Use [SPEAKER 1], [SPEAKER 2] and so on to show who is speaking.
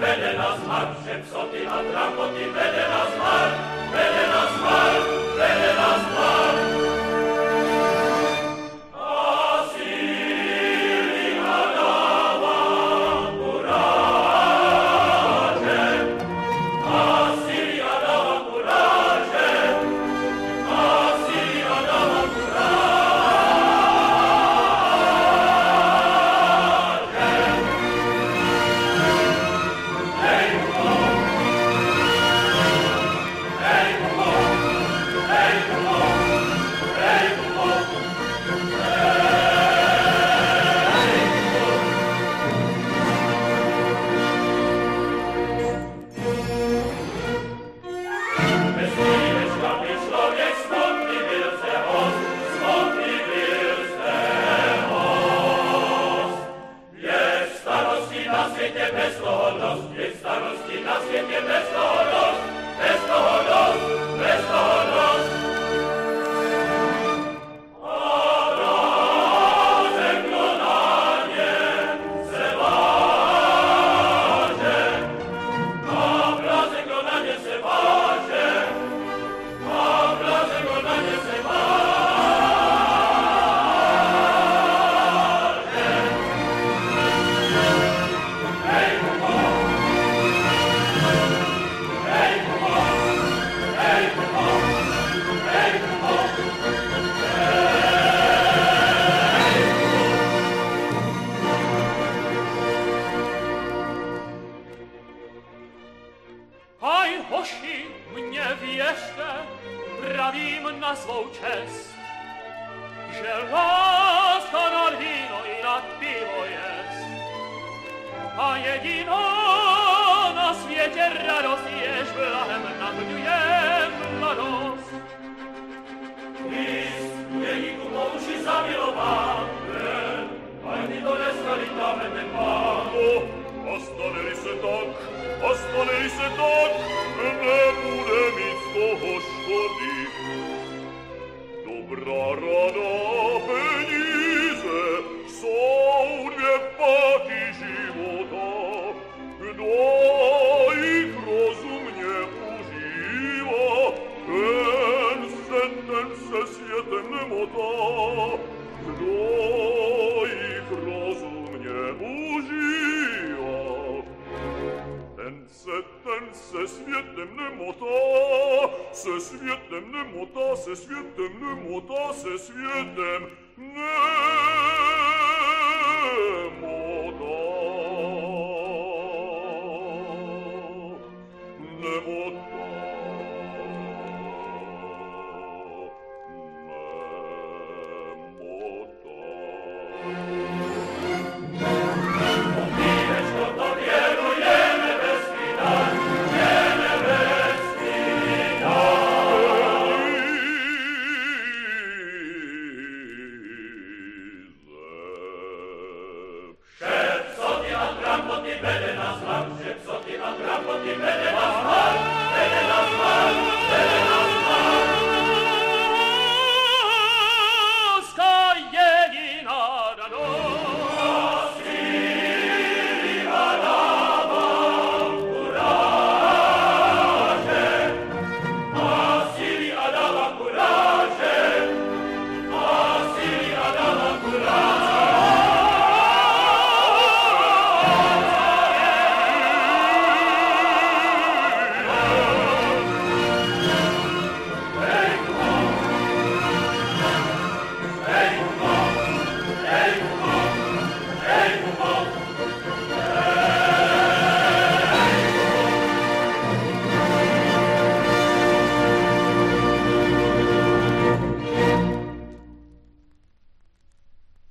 [SPEAKER 1] belle las marche, psoti atrapoti belle slavím na svou čest, že láska nad víno i nad pivo jest. A jediná na světě radost, jež blahem naplňuje mladost. List, jejíku pouši zamiloval, se sviet temne mota, se sviet temne mota, se sviet temne mota, se sviet temne